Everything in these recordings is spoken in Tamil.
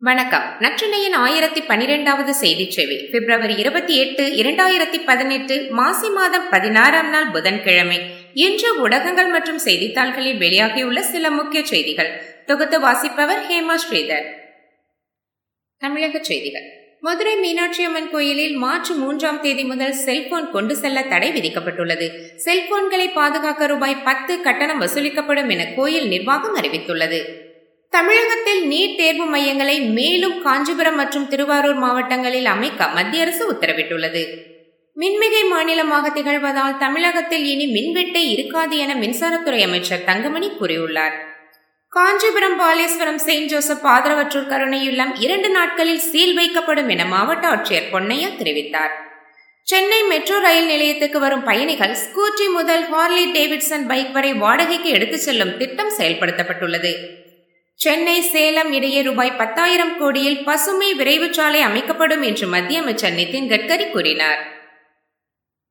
வணக்கம். நற்றினையின் ஆயிரத்தி பனிரெண்டாவது செய்தி சேவை. பிப்ரவரி இருபத்தி எட்டு இரண்டாயிரத்தி பதினெட்டு மாசி மாதம் பதினாறாம் நாள் புதன்கிழமை. இன்று ஊடகங்கள் மற்றும் செய்தித்தாள்களில் வெளியாகியுள்ள சில முக்கிய செய்திகள். தொகுத்து வாசிப்பவர் ஹேமா ஸ்ரீதர். தமிழக செய்திகள். மதுரை மீனாட்சி அம்மன் கோயிலில் மார்ச் மூன்றாம் தேதி முதல் செல்போன் கொண்டு செல்ல தடை விதிக்கப்பட்டுள்ளது. செல்போன்களை பாதுகாக்க ரூபாய் பத்து கட்டணம் வசூலிக்கப்படும் என கோயில் நிர்வாகம் அறிவித்துள்ளது. தமிழகத்தில் நீட் தேர்வு மையங்களை மேலும் காஞ்சிபுரம் மற்றும் திருவாரூர் மாவட்டங்களில் அமைக்க மத்திய அரசு உத்தரவிட்டுள்ளது. மின்மிகை மாநிலமாக திகழ்வதால் தமிழகத்தில் இனி மின்வெட்டே இருக்காது என மின்சாரத்துறை அமைச்சர் தங்கமணி கூறியுள்ளார். காஞ்சிபுரம் பாலேஸ்வரம் செயின்ட் ஜோசப் ஆதரவற்றூர் கருணையுள்ளம் இரண்டு நாட்களில் சீல் வைக்கப்படும் என மாவட்ட ஆட்சியர் பொன்னையா தெரிவித்தார். சென்னை மெட்ரோ ரயில் நிலையத்துக்கு வரும் பயணிகள் ஸ்கூட்டி முதல் ஹார்லி டேவிட்சன் பைக் வரை வாடகைக்கு எடுத்துச் செல்லும் திட்டம் செயல்படுத்தப்பட்டுள்ளது. சென்னை சேலம் இடையே ரூபாய் பத்தாயிரம் கோடியில் பசுமை விரைவு சாலை அமைக்கப்படும் என்று மத்திய அமைச்சர் நிதின் கட்கரி கூறினார்.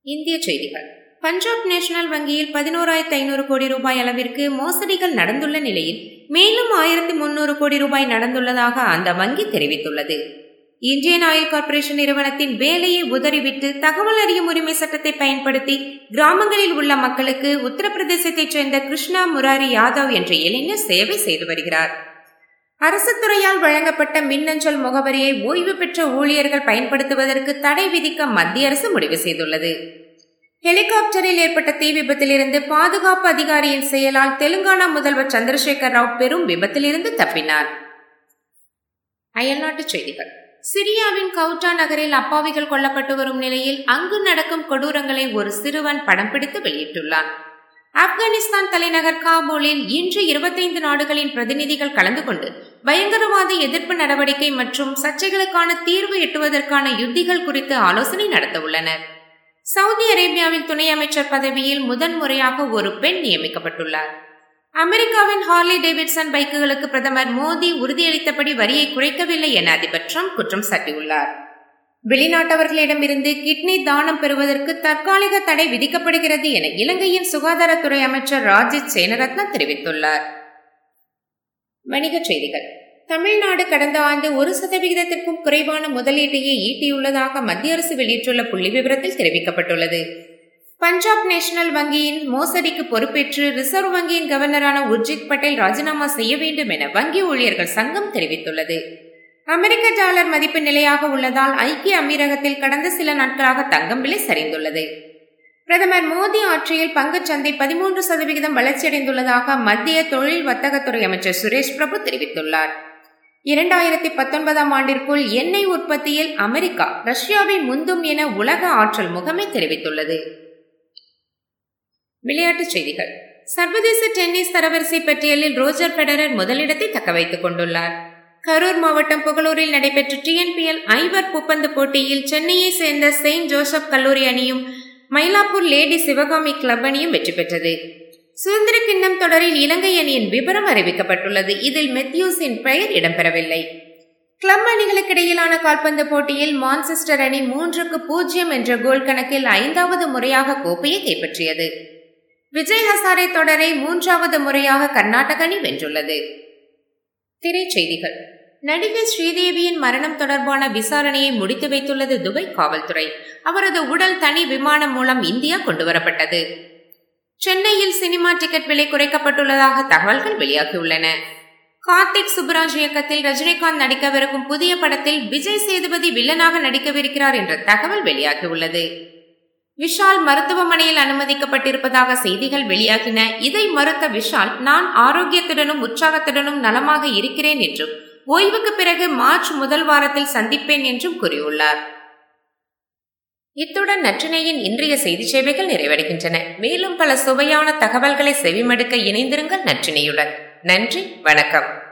இந்திய செய்திகள். பஞ்சாப் நேஷனல் வங்கியில் பதினோராயிரத்தி ஐநூறு கோடி ரூபாய் அளவிற்கு மோசடிகள் நடந்துள்ள நிலையில் மேலும் ஆயிரத்தி முன்னூறு கோடி ரூபாய் நடந்துள்ளதாக அந்த வங்கி தெரிவித்துள்ளது. இந்தியன் ஆயில் கார்ப்பரேஷன் நிறுவனத்தின் வேலையை உதறிவிட்டு தகவல் அறியும் உரிமை சட்டத்தை பயன்படுத்தி கிராமங்களில் உள்ள மக்களுக்கு உத்தரப்பிரதேசத்தைச் சேர்ந்த கிருஷ்ணா முராரி யாதவ் என்ற இளைஞர் சேவை செய்து வருகிறார். அரசு துறையால் வழங்கப்பட்ட மின்னஞ்சல் முகவரியை ஓய்வு பெற்ற ஊழியர்கள் பயன்படுத்துவதற்கு தடை விதிக்க மத்திய அரசு முடிவு செய்துள்ளது. ஹெலிகாப்டரில் ஏற்பட்ட தீ விபத்திலிருந்து பாதுகாப்பு அதிகாரியின் செயலால் தெலுங்கானா முதல்வர் சந்திரசேகர் ராவ் பெரும் விபத்திலிருந்து தப்பினார். அயல்நாட்டுச் செய்திகள். சிரியாவின் கவுட்டா நகரில் அப்பாவிகள் கொல்லப்பட்டு வரும் நிலையில் அங்கு நடக்கும் கொடூரங்களை ஒரு சிறுவன் படம் பிடித்து வெளியிட்டுள்ளான். ஆப்கானிஸ்தான் தலைநகர் காபூலில் இன்று இருபத்தைந்து நாடுகளின் பிரதிநிதிகள் கலந்து கொண்டு பயங்கரவாத எதிர்ப்பு நடவடிக்கை மற்றும் சர்ச்சைகளுக்கான தீர்வு எட்டுவதற்கான யுத்திகள் குறித்து ஆலோசனை நடத்த உள்ளனர் சவுதி அரேபியாவின் துணை அமைச்சர் பதவியில் முதன்முறையாக ஒரு பெண் நியமிக்கப்பட்டுள்ளார். அமெரிக்காவின் ஹார்லி டேவிட்சன் பைக்குகளுக்கு பிரதமர் மோடி உறுதியளித்தபடி வரியை குறைக்கவில்லை என அதிபர் ட்ரம்ப் குற்றம் சாட்டியுள்ளார். வெளிநாட்டவர்களிடமிருந்து கிட்னி தானம் பெறுவதற்கு தற்காலிக தடை விதிக்கப்படுகிறது என இலங்கையின் சுகாதாரத்துறை அமைச்சர் ராஜித் சேனரத்ன தெரிவித்துள்ளார். வணிகச் செய்திகள். தமிழ்நாடு கடந்த ஆண்டு ஒரு சதவிகிதத்திற்கும் குறைவான முதலீட்டையே ஈட்டியுள்ளதாக மத்திய அரசு வெளியிட்டுள்ள புள்ளி விவரத்தில் தெரிவிக்கப்பட்டுள்ளது. பஞ்சாப் நேஷனல் வங்கியின் மோசடிக்கு பொறுப்பேற்று ரிசர்வ் வங்கியின் கவர்னரான உர்ஜித் பட்டேல் ராஜினாமா செய்ய வேண்டும் என வங்கி ஊழியர்கள் சங்கம் தெரிவித்துள்ளது. அமெரிக்க டாலர் மதிப்பு நிலையாக உள்ளதால் ஐக்கிய அமீரகத்தில் கடந்த சில நாட்களாக தங்கம் விலை சரிந்துள்ளது. பிரதமர் மோடி ஆட்சியில் பங்குச்சந்தை பதிமூன்று சதவிகிதம் வளர்ச்சியடைந்துள்ளதாக மத்திய தொழில் வர்த்தகத்துறை அமைச்சர் சுரேஷ் பிரபு தெரிவித்துள்ளார். இரண்டாயிரத்தி பத்தொன்பதாம் ஆண்டிற்குள் எண்ணெய் உற்பத்தியில் அமெரிக்கா ரஷ்யாவை முந்தும் என உலக ஆற்றல் முகமை தெரிவித்துள்ளது. விளையாட்டுச் செய்திகள். சர்வதேச டென்னிஸ் தரவரிசை பட்டியலில் ரோஜர் பெடரர் முதலிடத்தை தக்க வைத்துக் கொண்டுள்ளார். கரூர் மாவட்டம் புகழூரில் நடைபெற்ற டிஎன்பிஎல் ஐவர் பூப்பந்து போட்டியில் சென்னையை சேர்ந்த செயின்ட் ஜோசப் கல்லூரி அணியும் மயிலாப்பூர் லேடி சிவகாமி கிளப் அணியும் வெற்றி பெற்றது. சுதந்திர கிண்ணம் தொடரில் இலங்கை அணியின் விபரம் அறிவிக்கப்பட்டுள்ளது. இதில் மெத்யூஸின் பெயர் இடம்பெறவில்லை. கிளப் அணிகளுக்கிடையிலான கால்பந்து போட்டியில் மான்செஸ்டர் அணி மூன்றுக்கு பூஜ்ஜியம் என்ற கோல் கணக்கில் ஐந்தாவது முறையாக கோப்பையை கைப்பற்றியது. விஜய் ஹசாரே தொடரை மூன்றாவது முறையாக கர்நாடக அணி வென்றுள்ளது. திரைச்செய்திகள். நடிகை ஸ்ரீதேவியின் மரணம் தொடர்பான விசாரணையை முடித்து வைத்துள்ளது துபை காவல்துறை. அவரது உடல் தனி விமானம் மூலம் இந்தியா கொண்டுவரப்பட்டது. சென்னையில் சினிமா டிக்கெட் விலை குறைக்கப்பட்டுள்ளதாக தகவல்கள் வெளியாகியுள்ளன. கார்த்திக் சுப்ராஜ் இயக்கத்தில் ரஜினிகாந்த் நடிக்கவிருக்கும் புதிய படத்தில் விஜய் சேதுபதி வில்லனாக நடிக்கவிருக்கிறார் என்ற தகவல் வெளியாகியுள்ளது. விஷால் மருத்துவமனையில் அனுமதிக்கப்பட்டிருப்பதாக செய்திகள் வெளியாகின. இதை மறுத்த விஷால் நான் ஆரோக்கியத்துடனும் உற்சாகத்துடனும் நலமாக இருக்கிறேன் என்றும் ஓய்வுக்கு பிறகு மார்ச் முதல் வாரத்தில் சந்திப்பேன் என்றும் கூறியுள்ளார். இத்துடன் நற்றினையின் இன்றைய செய்தி சேவைகள் நிறைவடைகின்றன. மேலும் பல சுவையான தகவல்களை செவிமடுக்க இணைந்திருங்கள் நற்றினையுடன். நன்றி வணக்கம்.